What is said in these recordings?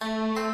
Namun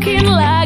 mungkin lagi